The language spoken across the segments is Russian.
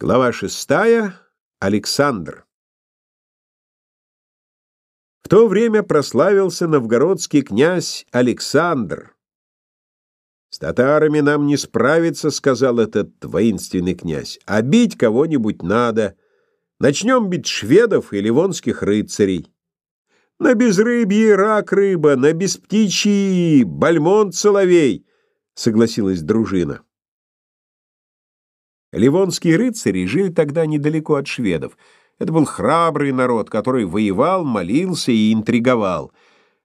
Глава шестая. Александр. В то время прославился новгородский князь Александр. «С татарами нам не справиться», — сказал этот воинственный князь, — «а бить кого-нибудь надо. Начнем бить шведов и ливонских рыцарей». «На безрыбье рак рыба, на бесптичьи бальмонт соловей», — согласилась дружина. Ливонские рыцари жили тогда недалеко от шведов. Это был храбрый народ, который воевал, молился и интриговал.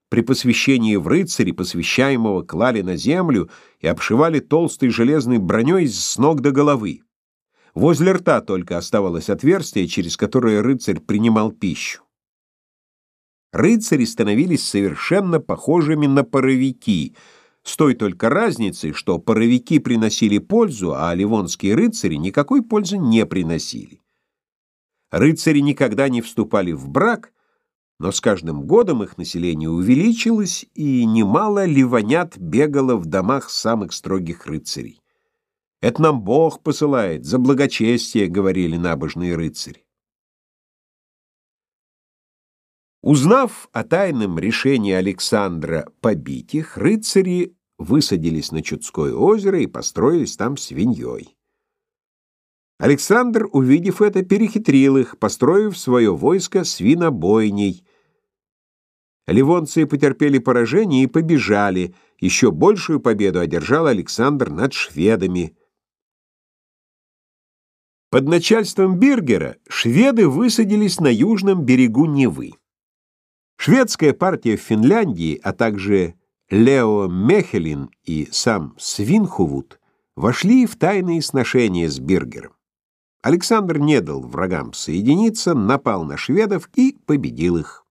При посвящении в рыцари посвящаемого клали на землю и обшивали толстой железной броней с ног до головы. Возле рта только оставалось отверстие, через которое рыцарь принимал пищу. Рыцари становились совершенно похожими на паровики — с той только разницей, что паровики приносили пользу, а ливонские рыцари никакой пользы не приносили. Рыцари никогда не вступали в брак, но с каждым годом их население увеличилось, и немало ливонят бегало в домах самых строгих рыцарей. «Это нам Бог посылает, за благочестие», — говорили набожные рыцари. Узнав о тайном решении Александра побить их, рыцари высадились на Чудское озеро и построились там свиньей. Александр, увидев это, перехитрил их, построив свое войско свинобойней. Ливонцы потерпели поражение и побежали. Еще большую победу одержал Александр над шведами. Под начальством Биргера шведы высадились на южном берегу Невы. Шведская партия в Финляндии, а также Лео Мехелин и сам Свинхувуд вошли в тайные сношения с Биргером. Александр не дал врагам соединиться, напал на шведов и победил их.